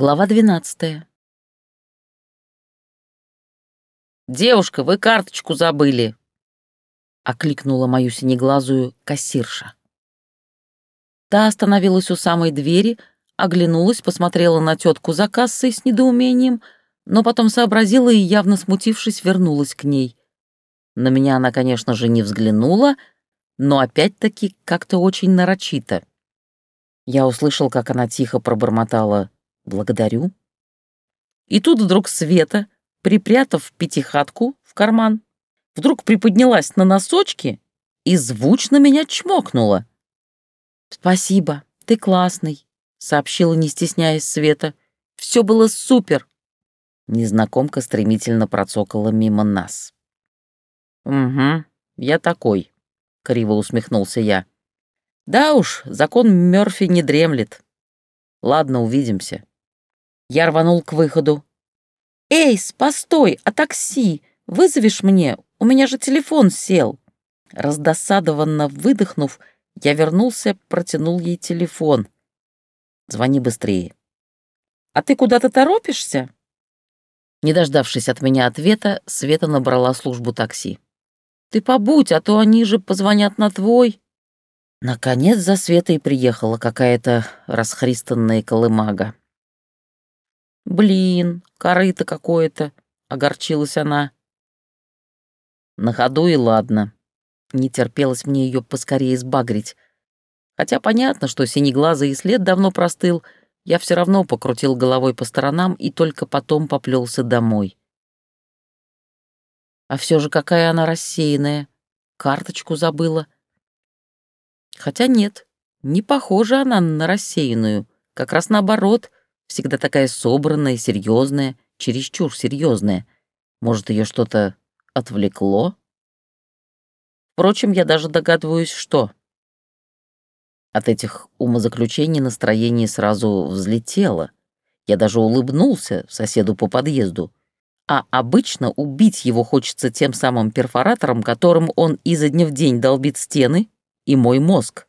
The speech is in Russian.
Глава двенадцатая. «Девушка, вы карточку забыли!» — окликнула мою синеглазую кассирша. Та остановилась у самой двери, оглянулась, посмотрела на тетку за кассой с недоумением, но потом сообразила и, явно смутившись, вернулась к ней. На меня она, конечно же, не взглянула, но опять-таки как-то очень нарочито. Я услышал, как она тихо пробормотала «благодарю». И тут вдруг Света, припрятав пятихатку в карман, вдруг приподнялась на носочки и звучно меня чмокнула. «Спасибо, ты классный», — сообщила, не стесняясь Света. «Все было супер». Незнакомка стремительно процокала мимо нас. «Угу, я такой», — криво усмехнулся я. «Да уж, закон Мёрфи не дремлет. Ладно, увидимся». Я рванул к выходу. «Эйс, постой, а такси? Вызовешь мне? У меня же телефон сел». Раздосадованно выдохнув, я вернулся, протянул ей телефон. «Звони быстрее». «А ты куда-то торопишься?» Не дождавшись от меня ответа, Света набрала службу такси. Ты побудь, а то они же позвонят на твой». Наконец за Светой приехала какая-то расхристанная колымага. «Блин, корыто какое-то», — огорчилась она. На ходу и ладно. Не терпелось мне ее поскорее сбагрить. Хотя понятно, что синеглазый след давно простыл, я все равно покрутил головой по сторонам и только потом поплелся домой. А все же какая она рассеянная. Карточку забыла. Хотя нет, не похожа она на рассеянную. Как раз наоборот, всегда такая собранная, серьезная, чересчур серьезная. Может, ее что-то отвлекло? Впрочем, я даже догадываюсь, что. От этих умозаключений настроение сразу взлетело. Я даже улыбнулся соседу по подъезду а обычно убить его хочется тем самым перфоратором, которым он изо дня в день долбит стены и мой мозг.